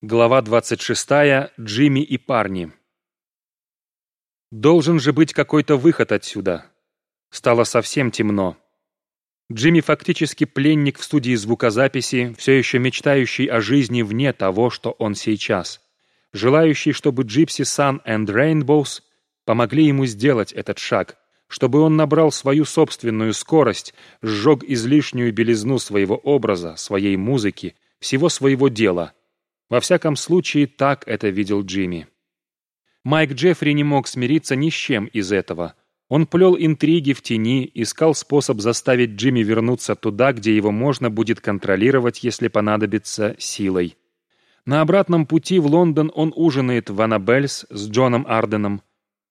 Глава 26. Джимми и парни. Должен же быть какой-то выход отсюда. Стало совсем темно. Джимми фактически пленник в студии звукозаписи, все еще мечтающий о жизни вне того, что он сейчас. Желающий, чтобы Gypsy Sun and Rainbows помогли ему сделать этот шаг, чтобы он набрал свою собственную скорость, сжег излишнюю белизну своего образа, своей музыки, всего своего дела – во всяком случае, так это видел Джимми. Майк Джеффри не мог смириться ни с чем из этого. Он плел интриги в тени, искал способ заставить Джимми вернуться туда, где его можно будет контролировать, если понадобится, силой. На обратном пути в Лондон он ужинает в Аннабельс с Джоном Арденом.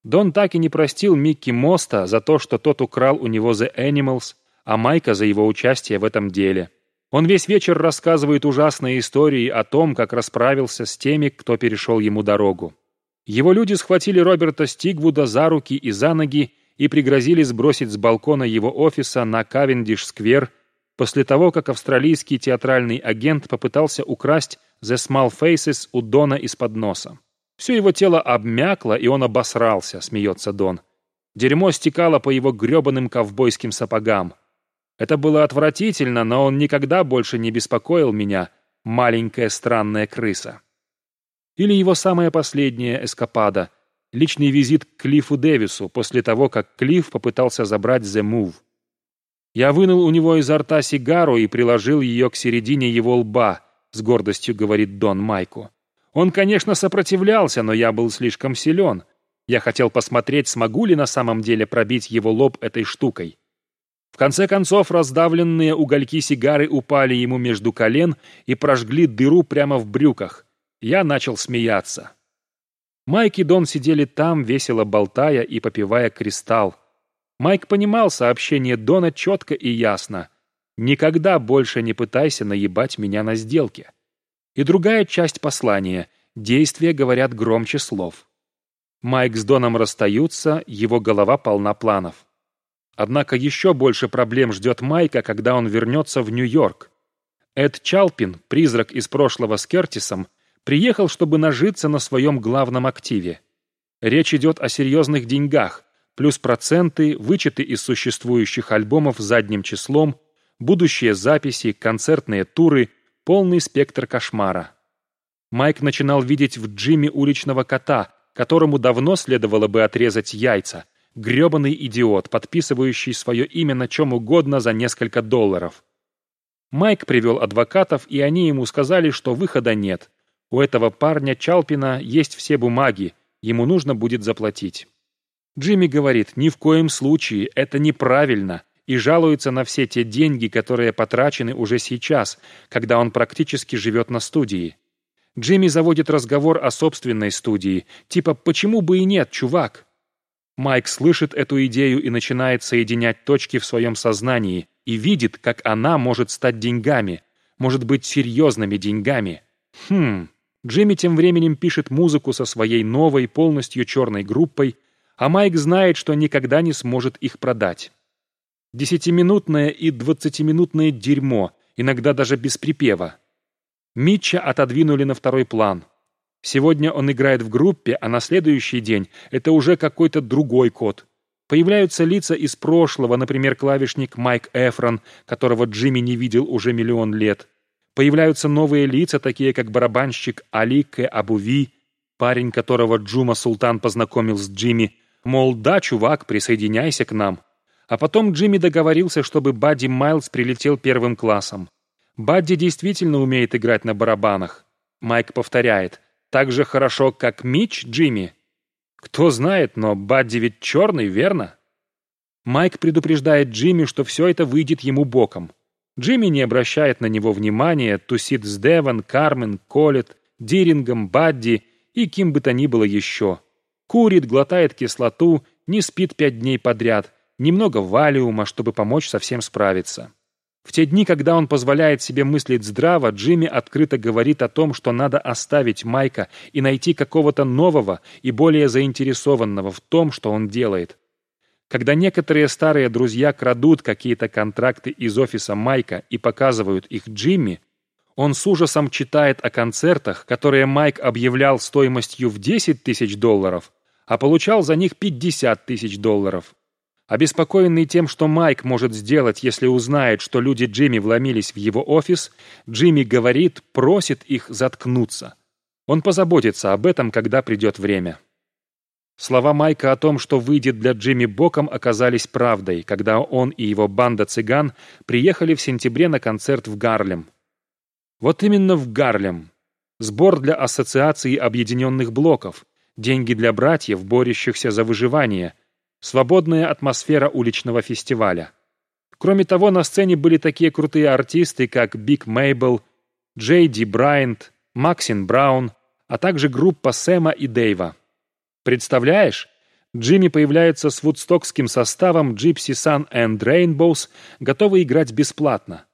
Дон так и не простил Микки Моста за то, что тот украл у него The Animals, а Майка за его участие в этом деле. Он весь вечер рассказывает ужасные истории о том, как расправился с теми, кто перешел ему дорогу. Его люди схватили Роберта Стигвуда за руки и за ноги и пригрозили сбросить с балкона его офиса на Кавендиш-сквер после того, как австралийский театральный агент попытался украсть The Small Faces у Дона из-под носа. Все его тело обмякло, и он обосрался, смеется Дон. Дерьмо стекало по его гребаным ковбойским сапогам. Это было отвратительно, но он никогда больше не беспокоил меня, маленькая странная крыса. Или его самая последняя эскапада — личный визит к Клиффу Дэвису после того, как Клифф попытался забрать The Move. Я вынул у него изо рта сигару и приложил ее к середине его лба, с гордостью говорит Дон Майку. Он, конечно, сопротивлялся, но я был слишком силен. Я хотел посмотреть, смогу ли на самом деле пробить его лоб этой штукой. В конце концов, раздавленные угольки сигары упали ему между колен и прожгли дыру прямо в брюках. Я начал смеяться. Майк и Дон сидели там, весело болтая и попивая кристалл. Майк понимал сообщение Дона четко и ясно. «Никогда больше не пытайся наебать меня на сделке». И другая часть послания. Действия говорят громче слов. Майк с Доном расстаются, его голова полна планов. Однако еще больше проблем ждет Майка, когда он вернется в Нью-Йорк. Эд Чалпин, призрак из прошлого с Кертисом, приехал, чтобы нажиться на своем главном активе. Речь идет о серьезных деньгах, плюс проценты, вычеты из существующих альбомов задним числом, будущие записи, концертные туры, полный спектр кошмара. Майк начинал видеть в Джимми уличного кота, которому давно следовало бы отрезать яйца – гребаный идиот, подписывающий свое имя на чем угодно за несколько долларов. Майк привел адвокатов, и они ему сказали, что выхода нет. У этого парня Чалпина есть все бумаги, ему нужно будет заплатить. Джимми говорит, ни в коем случае, это неправильно, и жалуется на все те деньги, которые потрачены уже сейчас, когда он практически живет на студии. Джимми заводит разговор о собственной студии, типа «почему бы и нет, чувак?» Майк слышит эту идею и начинает соединять точки в своем сознании и видит, как она может стать деньгами, может быть серьезными деньгами. Хм, Джимми тем временем пишет музыку со своей новой, полностью черной группой, а Майк знает, что никогда не сможет их продать. Десятиминутное и двадцатиминутное дерьмо, иногда даже без припева. Митча отодвинули на второй план – Сегодня он играет в группе, а на следующий день это уже какой-то другой код. Появляются лица из прошлого, например, клавишник Майк Эфрон, которого Джимми не видел уже миллион лет. Появляются новые лица, такие как барабанщик Алике Абуви, парень, которого Джума Султан познакомил с Джимми, мол, да, чувак, присоединяйся к нам. А потом Джимми договорился, чтобы Бадди Майлз прилетел первым классом. Бадди действительно умеет играть на барабанах. Майк повторяет – так же хорошо, как Мич, Джимми? Кто знает, но Бадди ведь черный, верно? Майк предупреждает Джимми, что все это выйдет ему боком. Джимми не обращает на него внимания, тусит с Деван, Кармен, Колет, Дирингом, Бадди и кем бы то ни было еще. Курит, глотает кислоту, не спит пять дней подряд, немного валиума, чтобы помочь совсем справиться. В те дни, когда он позволяет себе мыслить здраво, Джимми открыто говорит о том, что надо оставить Майка и найти какого-то нового и более заинтересованного в том, что он делает. Когда некоторые старые друзья крадут какие-то контракты из офиса Майка и показывают их Джимми, Он с ужасом читает о концертах, которые Майк объявлял стоимостью в 10 тысяч долларов, а получал за них 50 тысяч долларов. Обеспокоенный тем, что Майк может сделать, если узнает, что люди Джимми вломились в его офис, Джимми говорит, просит их заткнуться. Он позаботится об этом, когда придет время. Слова Майка о том, что выйдет для Джимми боком, оказались правдой, когда он и его банда цыган приехали в сентябре на концерт в Гарлем. Вот именно в Гарлем. Сбор для Ассоциации Объединенных Блоков, деньги для братьев, борющихся за выживание, свободная атмосфера уличного фестиваля. Кроме того, на сцене были такие крутые артисты, как Биг Мейбл, Джей Ди Брайант, Максин Браун, а также группа Сэма и Дэйва. Представляешь? Джимми появляется с вудстокским составом Gypsy Sun and Rainbows, готовый играть бесплатно.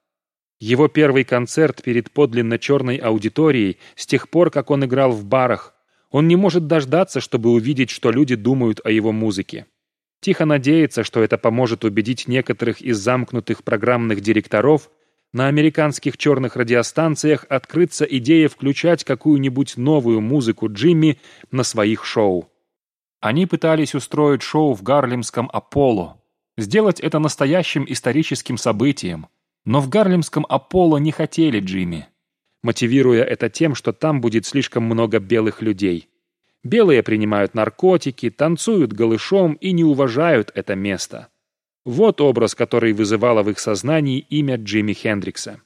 Его первый концерт перед подлинно черной аудиторией с тех пор, как он играл в барах. Он не может дождаться, чтобы увидеть, что люди думают о его музыке. Тихо надеется, что это поможет убедить некоторых из замкнутых программных директоров на американских черных радиостанциях открыться идея включать какую-нибудь новую музыку Джимми на своих шоу. Они пытались устроить шоу в Гарлемском Аполло, сделать это настоящим историческим событием, но в Гарлемском Аполло не хотели Джимми, мотивируя это тем, что там будет слишком много белых людей. Белые принимают наркотики, танцуют голышом и не уважают это место. Вот образ, который вызывало в их сознании имя Джимми Хендрикса.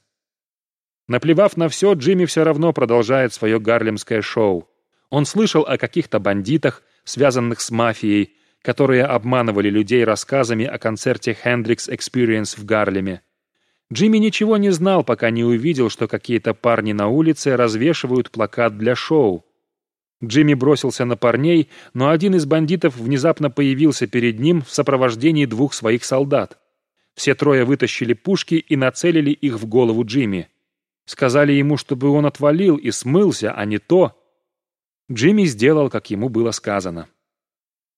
Наплевав на все, Джимми все равно продолжает свое гарлемское шоу. Он слышал о каких-то бандитах, связанных с мафией, которые обманывали людей рассказами о концерте Hendrix Experience в Гарлеме. Джимми ничего не знал, пока не увидел, что какие-то парни на улице развешивают плакат для шоу. Джимми бросился на парней, но один из бандитов внезапно появился перед ним в сопровождении двух своих солдат. Все трое вытащили пушки и нацелили их в голову Джимми. Сказали ему, чтобы он отвалил и смылся, а не то, Джимми сделал, как ему было сказано.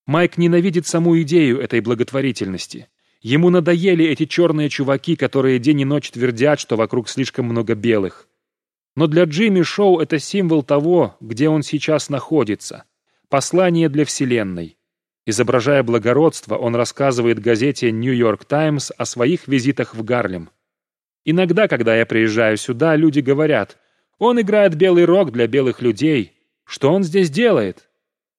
Майк ненавидит саму идею этой благотворительности. Ему надоели эти черные чуваки, которые день и ночь твердят, что вокруг слишком много белых. Но для Джимми шоу — это символ того, где он сейчас находится. Послание для Вселенной. Изображая благородство, он рассказывает газете «Нью-Йорк Таймс» о своих визитах в Гарлем. Иногда, когда я приезжаю сюда, люди говорят, «Он играет белый рок для белых людей», что он здесь делает?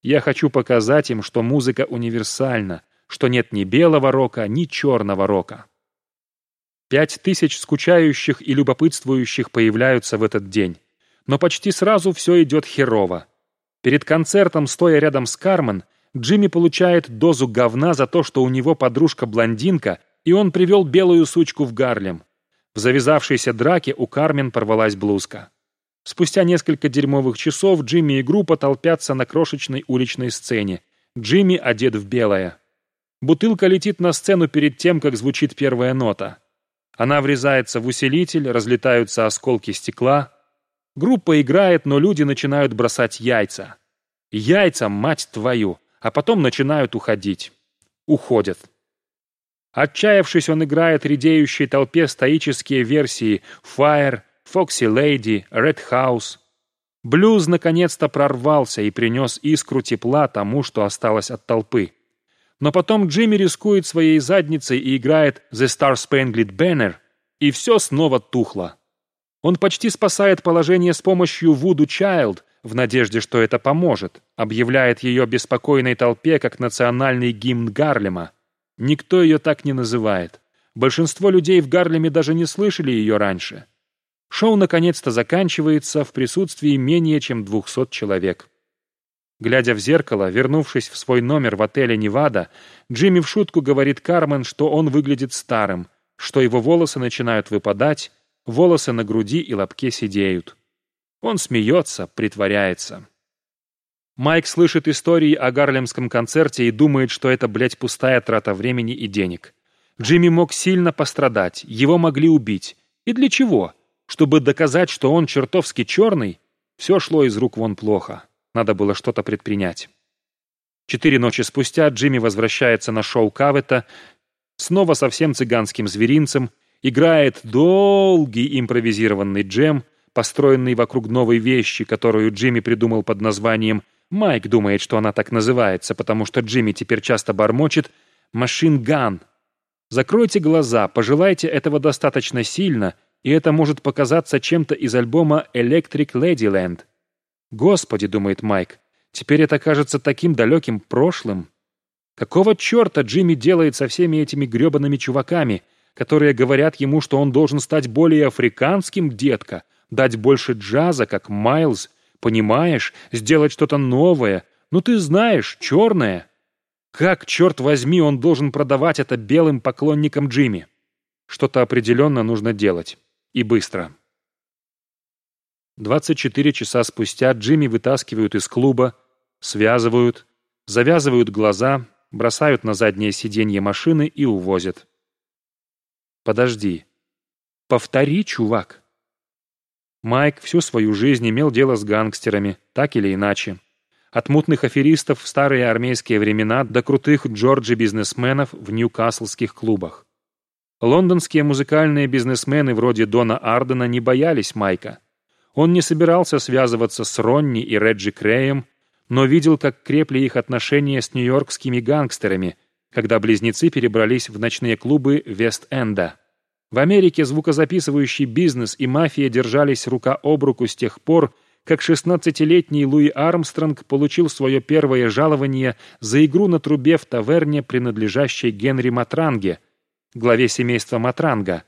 Я хочу показать им, что музыка универсальна, что нет ни белого рока, ни черного рока. Пять тысяч скучающих и любопытствующих появляются в этот день. Но почти сразу все идет херово. Перед концертом, стоя рядом с Кармен, Джимми получает дозу говна за то, что у него подружка-блондинка, и он привел белую сучку в Гарлем. В завязавшейся драке у Кармен порвалась блузка. Спустя несколько дерьмовых часов Джимми и группа толпятся на крошечной уличной сцене. Джимми одет в белое. Бутылка летит на сцену перед тем, как звучит первая нота. Она врезается в усилитель, разлетаются осколки стекла. Группа играет, но люди начинают бросать яйца. Яйца, мать твою, а потом начинают уходить. Уходят. Отчаявшись, он играет редеющей толпе стоические версии «Fire», Фокси Лейди, Ред Хаус. Блюз наконец-то прорвался и принес искру тепла тому, что осталось от толпы. Но потом Джимми рискует своей задницей и играет «The Star Spangled Banner», и все снова тухло. Он почти спасает положение с помощью Voodoo Child, в надежде, что это поможет, объявляет ее беспокойной толпе как национальный гимн Гарлема. Никто ее так не называет. Большинство людей в Гарлеме даже не слышали ее раньше. Шоу наконец-то заканчивается в присутствии менее чем 200 человек. Глядя в зеркало, вернувшись в свой номер в отеле «Невада», Джимми в шутку говорит Кармен, что он выглядит старым, что его волосы начинают выпадать, волосы на груди и лобке сидеют. Он смеется, притворяется. Майк слышит истории о гарлемском концерте и думает, что это, блядь, пустая трата времени и денег. Джимми мог сильно пострадать, его могли убить. И для чего? Чтобы доказать, что он чертовски черный, все шло из рук вон плохо. Надо было что-то предпринять. Четыре ночи спустя Джимми возвращается на шоу Кавета, снова со всем цыганским зверинцем, играет долгий импровизированный джем, построенный вокруг новой вещи, которую Джимми придумал под названием «Майк думает, что она так называется, потому что Джимми теперь часто бормочет «Машин Ган». Закройте глаза, пожелайте этого достаточно сильно, и это может показаться чем-то из альбома «Electric Ladyland». «Господи», — думает Майк, — «теперь это кажется таким далеким прошлым». Какого черта Джимми делает со всеми этими гребаными чуваками, которые говорят ему, что он должен стать более африканским, детка, дать больше джаза, как Майлз, понимаешь, сделать что-то новое, ну ты знаешь, черное. Как, черт возьми, он должен продавать это белым поклонникам Джимми? Что-то определенно нужно делать. И быстро. 24 часа спустя Джимми вытаскивают из клуба, связывают, завязывают глаза, бросают на заднее сиденье машины и увозят. Подожди. Повтори, чувак. Майк всю свою жизнь имел дело с гангстерами, так или иначе. От мутных аферистов в старые армейские времена до крутых джорджи-бизнесменов в ньюкаслских клубах. Лондонские музыкальные бизнесмены вроде Дона Ардена не боялись Майка. Он не собирался связываться с Ронни и Реджи Креем, но видел, как крепли их отношения с нью-йоркскими гангстерами, когда близнецы перебрались в ночные клубы Вест-Энда. В Америке звукозаписывающий бизнес и мафия держались рука об руку с тех пор, как 16-летний Луи Армстронг получил свое первое жалование за игру на трубе в таверне, принадлежащей Генри Матранге, главе семейства Матранга,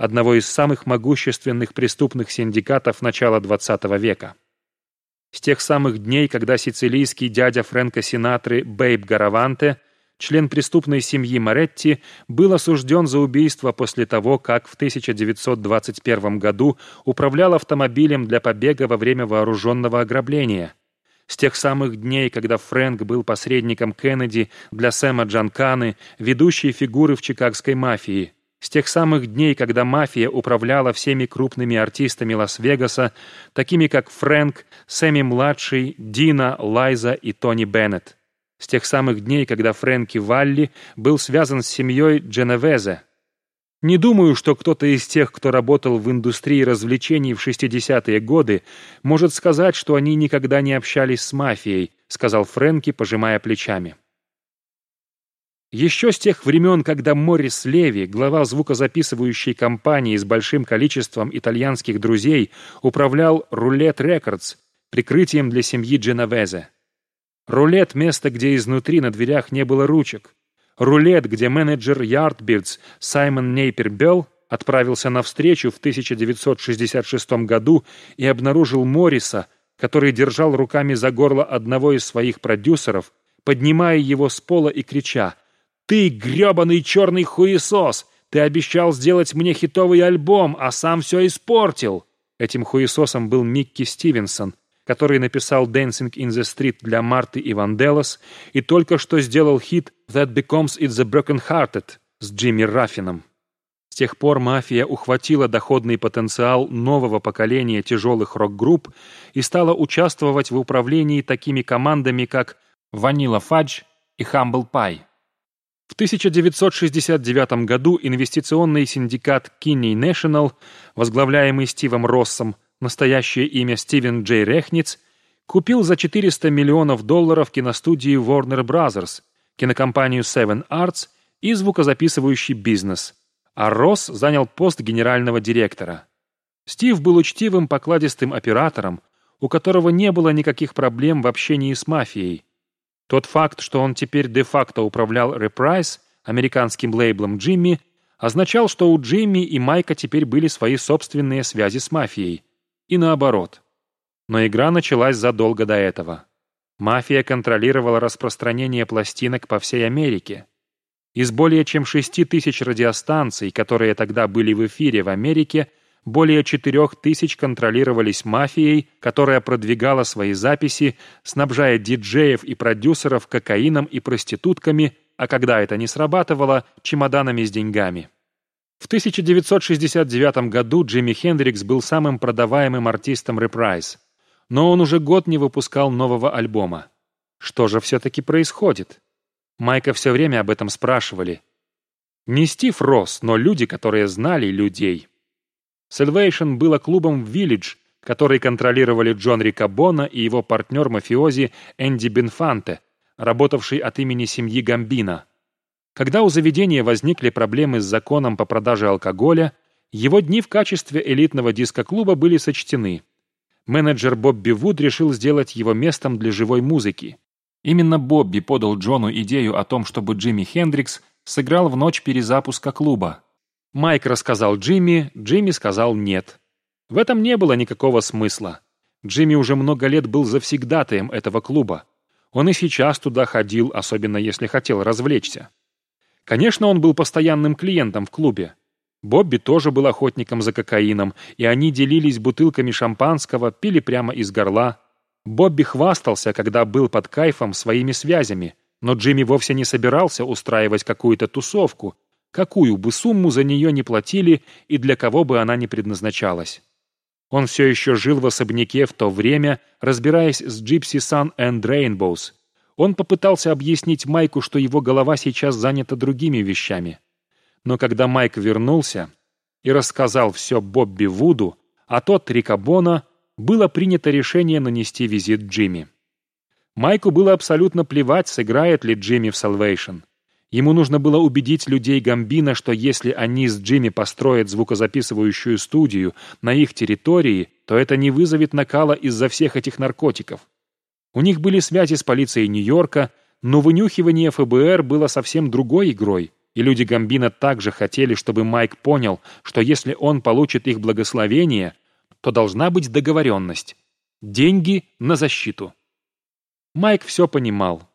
одного из самых могущественных преступных синдикатов начала XX века. С тех самых дней, когда сицилийский дядя Фрэнка Синатры Бейб Гараванте – член преступной семьи Моретти, был осужден за убийство после того, как в 1921 году управлял автомобилем для побега во время вооруженного ограбления. С тех самых дней, когда Фрэнк был посредником Кеннеди для Сэма Джанканы, ведущей фигуры в чикагской мафии. С тех самых дней, когда мафия управляла всеми крупными артистами Лас-Вегаса, такими как Фрэнк, Сэмми-младший, Дина, Лайза и Тони Беннет с тех самых дней, когда Фрэнки Валли был связан с семьей Дженовезе. Не думаю, что кто-то из тех, кто работал в индустрии развлечений в 60-е годы, может сказать, что они никогда не общались с мафией, сказал Фрэнки, пожимая плечами. Еще с тех времен, когда Моррис Леви, глава звукозаписывающей компании с большим количеством итальянских друзей, управлял Рулет Рекордс, прикрытием для семьи Дженовезе. Рулет — место, где изнутри на дверях не было ручек. Рулет, где менеджер Yardbirds Саймон Нейпербелл отправился на встречу в 1966 году и обнаружил Морриса, который держал руками за горло одного из своих продюсеров, поднимая его с пола и крича «Ты гребаный черный хуесос! Ты обещал сделать мне хитовый альбом, а сам все испортил!» Этим хуесосом был Микки Стивенсон, который написал «Dancing in the Street» для Марты и Ванделос и только что сделал хит «That Becomes It the Broken Hearted» с Джимми Раффином. С тех пор мафия ухватила доходный потенциал нового поколения тяжелых рок-групп и стала участвовать в управлении такими командами, как Vanilla Fudge и Humble Pie. В 1969 году инвестиционный синдикат Kinney National, возглавляемый Стивом Россом, настоящее имя Стивен Джей Рехниц, купил за 400 миллионов долларов киностудию Warner Bros., кинокомпанию Seven Arts и звукозаписывающий бизнес, а Росс занял пост генерального директора. Стив был учтивым покладистым оператором, у которого не было никаких проблем в общении с мафией. Тот факт, что он теперь де-факто управлял Reprise, американским лейблом Джимми, означал, что у Джимми и Майка теперь были свои собственные связи с мафией – и наоборот. Но игра началась задолго до этого. Мафия контролировала распространение пластинок по всей Америке. Из более чем 6 тысяч радиостанций, которые тогда были в эфире в Америке, более 4 тысяч контролировались мафией, которая продвигала свои записи, снабжая диджеев и продюсеров кокаином и проститутками, а когда это не срабатывало, чемоданами с деньгами. В 1969 году Джимми Хендрикс был самым продаваемым артистом Reprise, но он уже год не выпускал нового альбома. Что же все-таки происходит? Майка все время об этом спрашивали. Не Стив Росс, но люди, которые знали людей. Salvation было клубом «Виллидж», который контролировали Джон Рикабона и его партнер-мафиози Энди Бенфанте, работавший от имени семьи Гамбина. Когда у заведения возникли проблемы с законом по продаже алкоголя, его дни в качестве элитного диско-клуба были сочтены. Менеджер Бобби Вуд решил сделать его местом для живой музыки. Именно Бобби подал Джону идею о том, чтобы Джимми Хендрикс сыграл в ночь перезапуска клуба. Майк рассказал Джимми, Джимми сказал «нет». В этом не было никакого смысла. Джимми уже много лет был завсегдатаем этого клуба. Он и сейчас туда ходил, особенно если хотел развлечься. Конечно, он был постоянным клиентом в клубе. Бобби тоже был охотником за кокаином, и они делились бутылками шампанского, пили прямо из горла. Бобби хвастался, когда был под кайфом своими связями, но Джимми вовсе не собирался устраивать какую-то тусовку, какую бы сумму за нее не платили и для кого бы она ни предназначалась. Он все еще жил в особняке в то время, разбираясь с Gypsy Sun and Rainbows. Он попытался объяснить Майку, что его голова сейчас занята другими вещами. Но когда Майк вернулся и рассказал все Бобби Вуду, а тот Рикабона, было принято решение нанести визит Джимми. Майку было абсолютно плевать, сыграет ли Джимми в Salvation. Ему нужно было убедить людей Гамбина, что если они с Джимми построят звукозаписывающую студию на их территории, то это не вызовет накала из-за всех этих наркотиков. У них были связи с полицией Нью-Йорка, но вынюхивание ФБР было совсем другой игрой, и люди Гамбина также хотели, чтобы Майк понял, что если он получит их благословение, то должна быть договоренность. Деньги на защиту. Майк все понимал.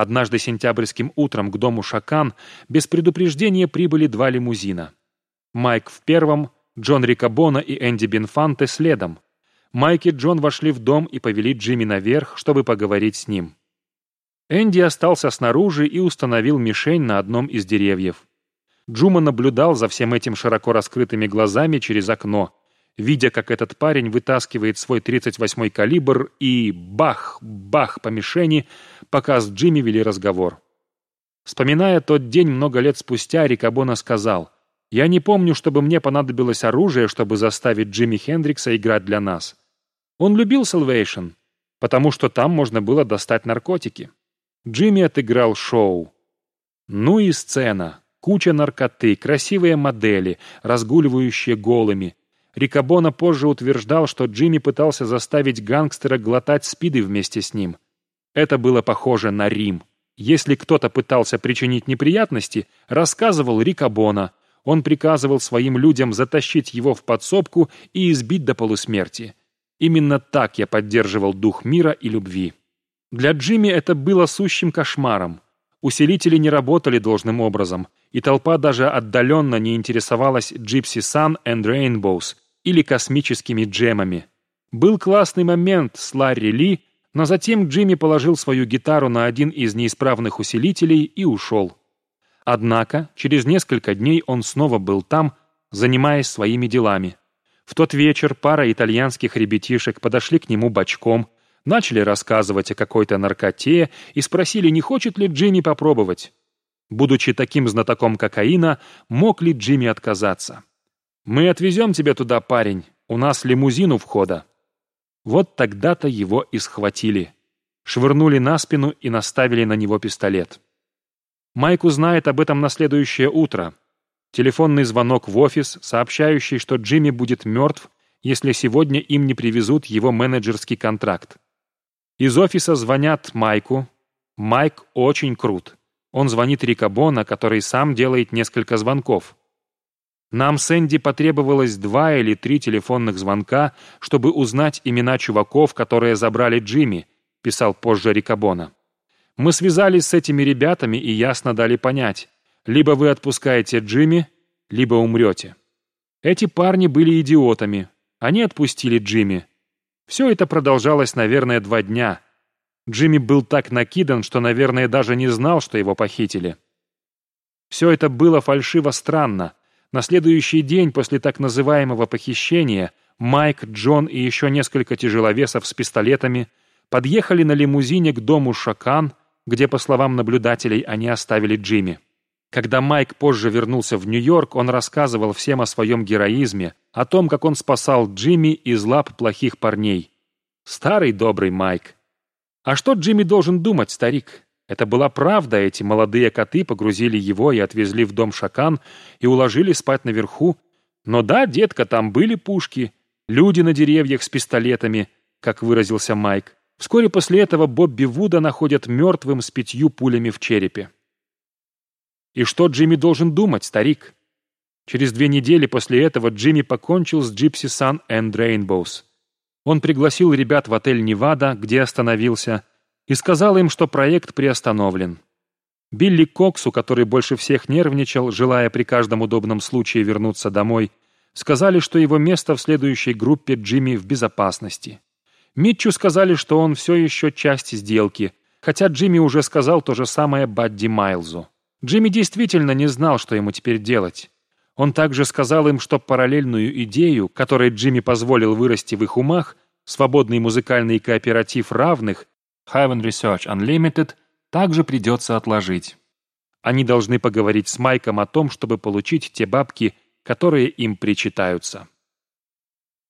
Однажды сентябрьским утром к дому Шакан без предупреждения прибыли два лимузина. Майк в первом, Джон Рикабона и Энди Бенфанте следом. Майк и Джон вошли в дом и повели Джимми наверх, чтобы поговорить с ним. Энди остался снаружи и установил мишень на одном из деревьев. Джума наблюдал за всем этим широко раскрытыми глазами через окно, видя, как этот парень вытаскивает свой 38-й калибр и бах-бах по мишени, пока с Джимми вели разговор. Вспоминая тот день много лет спустя, Рикабона сказал, «Я не помню, чтобы мне понадобилось оружие, чтобы заставить Джимми Хендрикса играть для нас. Он любил Salvation, потому что там можно было достать наркотики. Джимми отыграл шоу. Ну и сцена. Куча наркоты, красивые модели, разгуливающие голыми. Рикабона позже утверждал, что Джимми пытался заставить гангстера глотать спиды вместе с ним. Это было похоже на Рим. Если кто-то пытался причинить неприятности, рассказывал Рикабона. Он приказывал своим людям затащить его в подсобку и избить до полусмерти. Именно так я поддерживал дух мира и любви. Для Джимми это было сущим кошмаром. Усилители не работали должным образом, и толпа даже отдаленно не интересовалась Gypsy Sun and Rainbows или космическими джемами. Был классный момент с Ларри Ли, но затем Джимми положил свою гитару на один из неисправных усилителей и ушел. Однако через несколько дней он снова был там, занимаясь своими делами. В тот вечер пара итальянских ребятишек подошли к нему бочком, начали рассказывать о какой-то наркоте и спросили, не хочет ли Джимми попробовать. Будучи таким знатоком кокаина, мог ли Джимми отказаться? «Мы отвезем тебя туда, парень. У нас лимузин у входа». Вот тогда-то его и схватили. Швырнули на спину и наставили на него пистолет. Майк узнает об этом на следующее утро. Телефонный звонок в офис, сообщающий, что Джимми будет мертв, если сегодня им не привезут его менеджерский контракт. Из офиса звонят Майку. Майк очень крут. Он звонит Рикабона, который сам делает несколько звонков. Нам с Энди потребовалось два или три телефонных звонка, чтобы узнать имена чуваков, которые забрали Джимми, писал позже Рикабона. Мы связались с этими ребятами и ясно дали понять, либо вы отпускаете Джимми, либо умрете. Эти парни были идиотами. Они отпустили Джимми. Все это продолжалось, наверное, два дня. Джимми был так накидан, что, наверное, даже не знал, что его похитили. Все это было фальшиво странно. На следующий день после так называемого похищения Майк, Джон и еще несколько тяжеловесов с пистолетами подъехали на лимузине к дому Шакан, где, по словам наблюдателей, они оставили Джимми. Когда Майк позже вернулся в Нью-Йорк, он рассказывал всем о своем героизме, о том, как он спасал Джимми из лап плохих парней. Старый добрый Майк. А что Джимми должен думать, старик? Это была правда, эти молодые коты погрузили его и отвезли в дом Шакан и уложили спать наверху. Но да, детка, там были пушки, люди на деревьях с пистолетами, как выразился Майк. Вскоре после этого Бобби Вуда находят мертвым с пятью пулями в черепе. И что Джимми должен думать, старик? Через две недели после этого Джимми покончил с Gypsy Sun and Rainbows. Он пригласил ребят в отель «Невада», где остановился, и сказал им, что проект приостановлен. Билли Коксу, который больше всех нервничал, желая при каждом удобном случае вернуться домой, сказали, что его место в следующей группе Джимми в безопасности. Митчу сказали, что он все еще часть сделки, хотя Джимми уже сказал то же самое Бадди Майлзу. Джимми действительно не знал, что ему теперь делать. Он также сказал им, что параллельную идею, которой Джимми позволил вырасти в их умах, свободный музыкальный кооператив равных, Heaven Research Unlimited, также придется отложить. Они должны поговорить с Майком о том, чтобы получить те бабки, которые им причитаются.